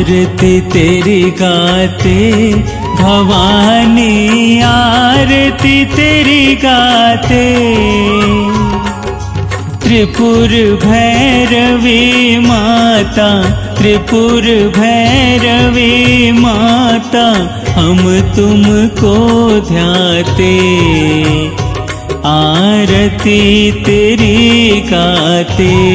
आरती तेरी गाते, भवानी आरती तेरी गाते। त्रिपुर भैरवी माता, त्रिपुर भैरवी माता, हम तुमको ध्याते। आरती तेरी गाते।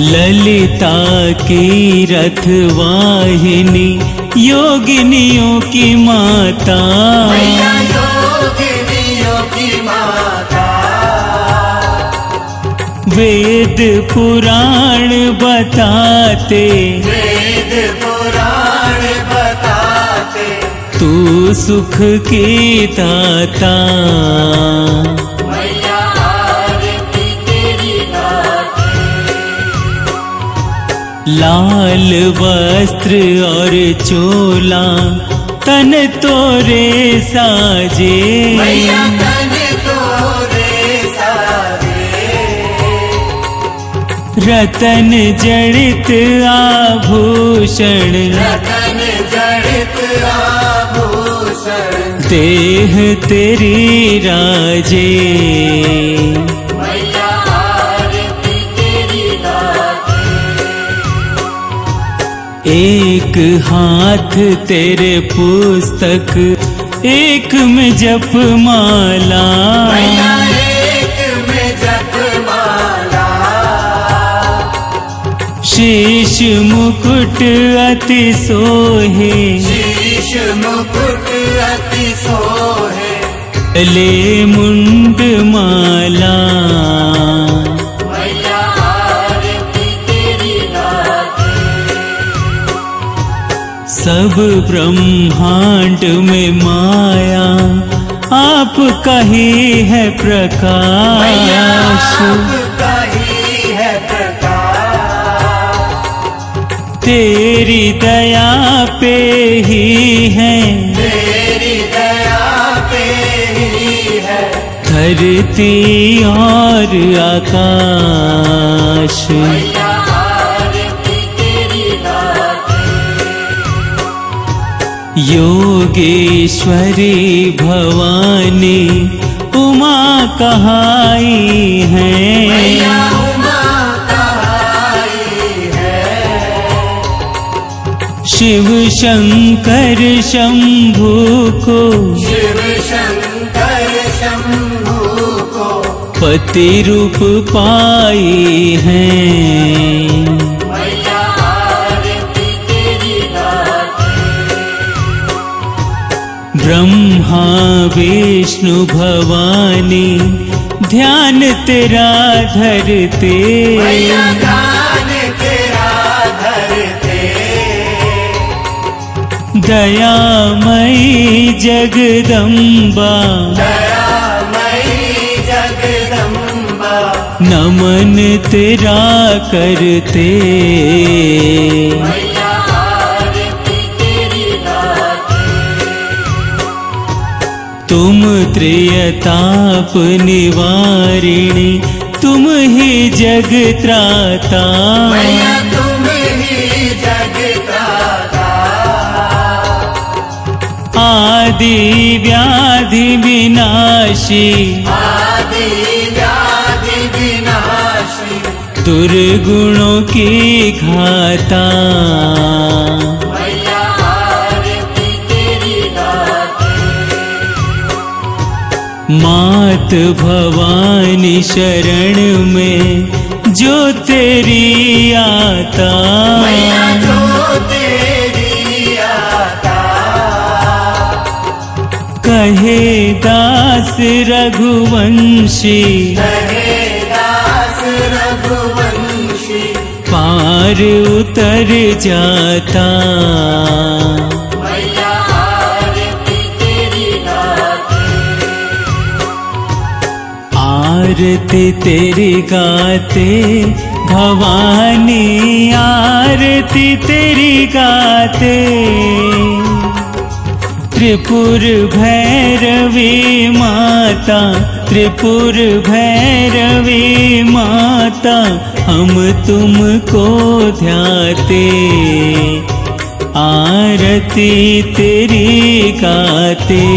ललिता की रथवाहिनी योगिनियों की माता। योगिनियों की माता। वेद पुराण बताते। वेद पुराण बताते। तू सुख की दाता। लाल वस्त्र और चोला तन तोरे साजे। रतन जड़ित आभूषण। रतन जड़ित आभूषण। देह तेरी राजे। एक हाथ तेरे पुस्तक एक में जप माला। शीश मुकुट अति सोहे। शीश मुकुट अति सोहे। ले मुंड माला। सब ब्रह्मांड में माया आप कही है प्रकाश है प्रकाश। तेरी दया पे ही है तेरी दया पे ही है। धरती और आकाश। योगेश्वरी भवानी उमा कहाई है। है। शिव शंकर शंभु को शिव शंकर शंभु को पति रूप पाई है। विष्णु भवानी ध्यान तेरा धरते। मैया ध्यान तेरा धरते। दयामयी जगदम्बा। दयामयी जगदम्बा। नमन तेरा करते। तुम त्रियताप निवारिणी तुम ही जगत्राता मैया तुम ही जगदाता आदि व्याधि विनाशी आदि व्याधि विनाशी। दुर्गुणों की घाता। मात भवानी शरण में जो तेरी आता। जो तेरी आता। कहे दास रघुवंशी कहे दास रघुवंशी। पार उतर जाता। आरती तेरी गाते, भवानी आरती तेरी गाते। त्रिपुर भैरवी माता, त्रिपुर भैरवी माता, हम तुमको ध्याते। आरती तेरी गाते।